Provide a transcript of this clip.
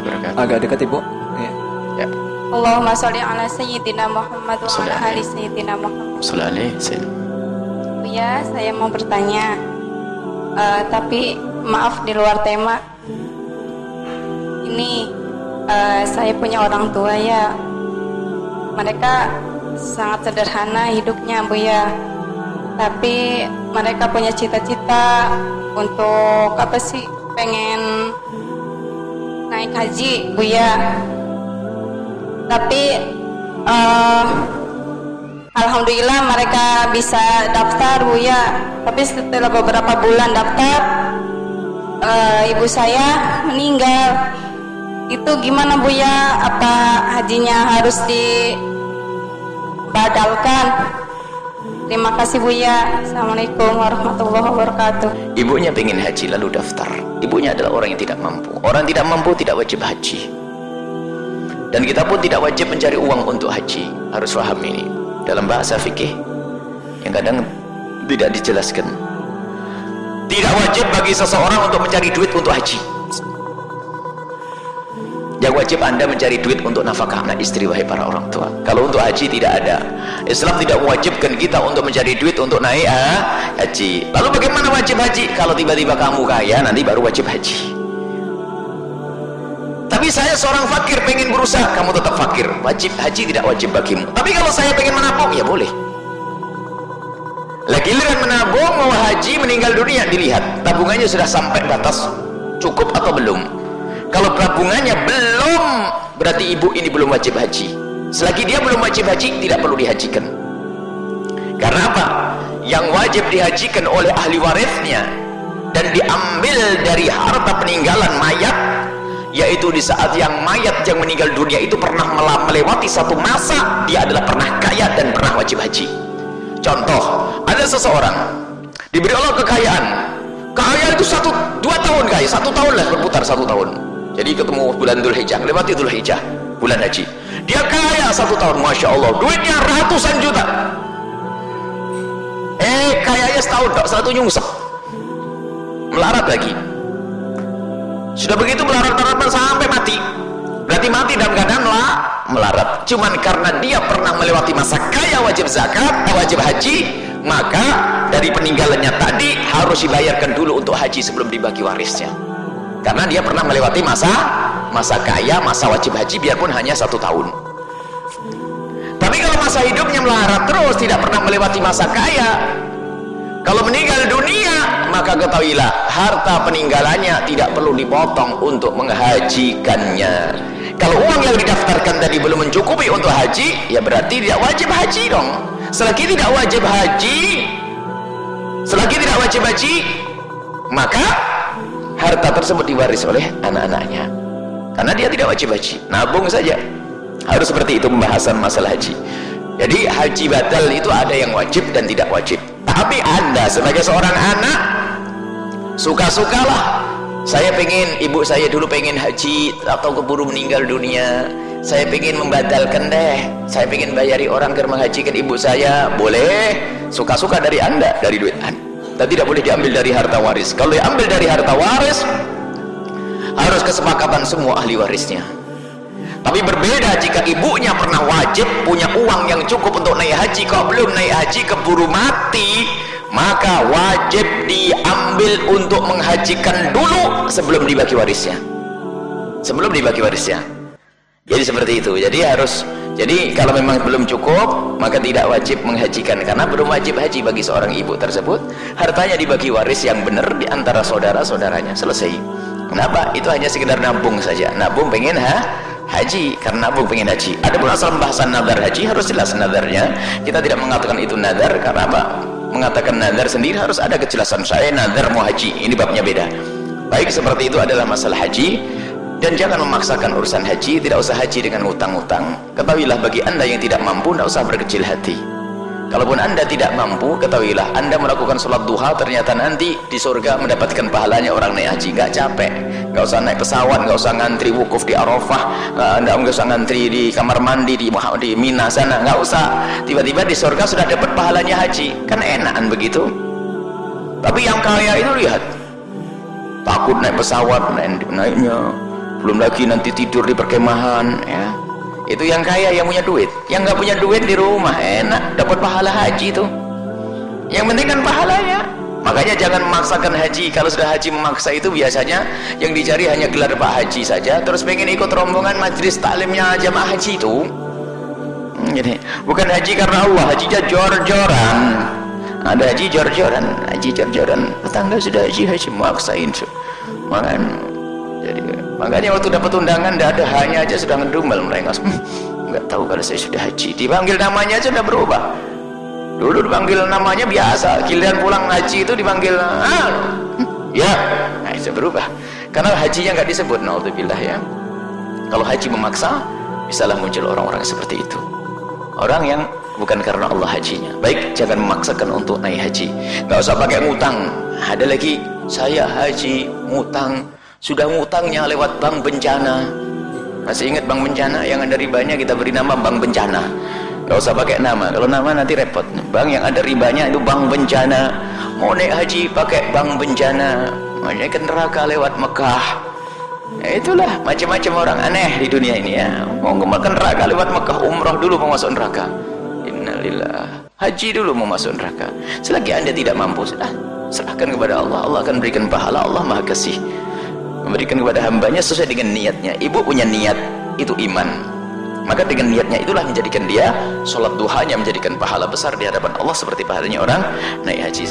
warahmatullahi wabarakatuh. Agak dekat Ibu. Ya. Ya. Allahumma sholli ala sayyidina Muhammad wa ala ali sayyidina Muhammad. Sallallahu alaihi wasallam. Ya, saya mau bertanya. Eh, tapi maaf di luar tema. Ini eh, saya punya orang tua ya. Mereka sangat sederhana hidupnya, Bu ya. Tapi mereka punya cita-cita untuk apa sih? Pengen naik haji, Bu ya. Tapi eh, Alhamdulillah mereka bisa daftar Bu ya. Tapi setelah beberapa bulan daftar eh, ibu saya meninggal. Itu gimana Bu ya? Apa hajinya harus dibadalkan? Terima kasih Bu ya. Assalamualaikum warahmatullahi wabarakatuh. Ibunya pengen haji lalu daftar. Ibunya adalah orang yang tidak mampu. Orang tidak mampu tidak wajib haji. Dan kita pun tidak wajib mencari uang untuk haji. Harus paham ini. Dalam bahasa fikih yang kadang tidak dijelaskan. Tidak wajib bagi seseorang untuk mencari duit untuk haji. Yang wajib anda mencari duit untuk nafkah anak istri wahai para orang tua. Kalau untuk haji tidak ada. Islam tidak mewajibkan kita untuk mencari duit untuk naik ah, haji. Lalu bagaimana wajib haji? Kalau tiba-tiba kamu kaya nanti baru wajib haji. Tapi saya seorang fakir pengen berusaha, kamu tetap fakir. Wajib haji tidak wajib bagimu. Tapi kalau saya pengen menabung ya boleh. Lagi giliran menabung mau haji meninggal dunia dilihat tabungannya sudah sampai batas cukup atau belum. Kalau tabungannya belum berarti ibu ini belum wajib haji. Selagi dia belum wajib haji tidak perlu dihajikan. Karena apa? Yang wajib dihajikan oleh ahli warisnya dan diambil dari harta peninggalan mayat yaitu di saat yang mayat yang meninggal dunia itu pernah melewati satu masa dia adalah pernah kaya dan pernah wajib haji. Contoh, ada seseorang diberi Allah kekayaan. Kekayaan itu satu, dua tahun kaya, satu tahun lah berputar satu tahun. Jadi ketemu bulan Dhul Hijjah, lewati Dhul Hijjah, bulan haji. Dia kaya satu tahun, masya Allah, duitnya ratusan juta. Eh, kayaknya setahun, tak satu nyungsep, melarat lagi. Sudah begitu melarat-melarat sampai mati. Berarti mati dalam keadaan lah melarat. Cuman karena dia pernah melewati masa kaya wajib zakat, wajib haji, maka dari peninggalannya tadi harus dibayarkan dulu untuk haji sebelum dibagi warisnya. Karena dia pernah melewati masa masa kaya, masa wajib haji biarpun hanya satu tahun. Tapi kalau masa hidupnya melarat terus tidak pernah melewati masa kaya, kalau meninggal dunia, maka ketahuilah harta peninggalannya tidak perlu dipotong untuk menghajikannya. Kalau uang yang didaftarkan tadi belum mencukupi untuk haji, ya berarti tidak wajib haji dong. Selagi tidak wajib haji, selagi tidak wajib haji, maka harta tersebut diwaris oleh anak-anaknya. Karena dia tidak wajib haji, nabung saja. Harus seperti itu pembahasan masalah haji. Jadi haji batal itu ada yang wajib dan tidak wajib. Tapi anda sebagai seorang anak suka-sukalah. Saya pengen ibu saya dulu pengen haji atau keburu meninggal dunia. Saya pengen membatalkan deh. Saya pengen bayari orang ke menghajikan ibu saya. Boleh. Suka-suka dari anda dari duit anda. Dan tidak boleh diambil dari harta waris. Kalau diambil dari harta waris harus kesepakatan semua ahli warisnya. Tapi berbeda jika ibunya pernah wajib punya uang yang cukup untuk naik haji, kok belum naik haji keburu mati, maka wajib diambil untuk menghajikan dulu sebelum dibagi warisnya. Sebelum dibagi warisnya. Jadi seperti itu. Jadi harus jadi kalau memang belum cukup, maka tidak wajib menghajikan karena belum wajib haji bagi seorang ibu tersebut. Hartanya dibagi waris yang benar di antara saudara-saudaranya. Selesai. Kenapa? Itu hanya sekedar nabung saja. Nabung pengen ha? haji karena nabung pengen haji. Ada pun asal pembahasan nadar haji harus jelas nadarnya. Kita tidak mengatakan itu nadar karena apa? Mengatakan nadar sendiri harus ada kejelasan. Saya nadar mau haji. Ini babnya beda. Baik seperti itu adalah masalah haji dan jangan memaksakan urusan haji. Tidak usah haji dengan utang-utang. Ketahuilah bagi anda yang tidak mampu, tidak usah berkecil hati. Kalaupun anda tidak mampu, ketahuilah anda melakukan sholat duha ternyata nanti di surga mendapatkan pahalanya orang naik haji. Gak capek, gak usah naik pesawat, gak usah ngantri wukuf di Arafah, gak, gak usah ngantri di kamar mandi di, di Mina sana, gak usah. Tiba-tiba di surga sudah dapat pahalanya haji, kan enakan begitu. Tapi yang kaya itu lihat, takut naik pesawat, naik, naiknya belum lagi nanti tidur di perkemahan ya. Itu yang kaya yang punya duit. Yang nggak punya duit di rumah enak. Dapat pahala haji itu yang penting kan pahalanya. Makanya jangan memaksakan haji. Kalau sudah haji memaksa itu biasanya yang dicari hanya gelar pak haji saja. Terus pengen ikut rombongan majelis taklimnya jamaah haji itu hmm, bukan haji karena Allah hajinya jor-joran. Ada haji jor-joran haji jor-joran. Tetangga sudah haji haji maksain makan jadi makanya waktu dapat undangan tidak ada hanya aja sudah ngedumel mereka. Hmm, nggak tahu kalau saya sudah haji. Dipanggil namanya aja sudah berubah. Dulu dipanggil namanya biasa giliran pulang haji itu dipanggil ah, ya. Nah itu berubah. Karena hajinya nggak disebut naudzubillah ya. Kalau haji memaksa bisalah muncul orang-orang seperti itu. Orang yang bukan karena Allah hajinya. Baik jangan memaksakan untuk naik haji. Nggak usah pakai ngutang ada lagi saya haji ngutang sudah ngutangnya lewat bank bencana. Masih ingat bank bencana? Yang ada ribanya kita beri nama bank bencana. Nggak usah pakai nama. Kalau nama nanti repot. Bank yang ada ribanya itu bank bencana. Mau naik haji pakai bank bencana. Makanya ke neraka lewat Mekah. Ya itulah macam-macam orang aneh di dunia ini ya. Mau ke neraka lewat Mekah. Umrah dulu mau masuk neraka. Innalillah. Haji dulu mau masuk neraka. Selagi anda tidak mampu sudah serahkan kepada Allah. Allah akan berikan pahala. Allah maha kasih memberikan kepada hambanya sesuai dengan niatnya. Ibu punya niat itu iman. Maka dengan niatnya itulah menjadikan dia sholat duhanya menjadikan pahala besar di hadapan Allah seperti pahalanya orang naik haji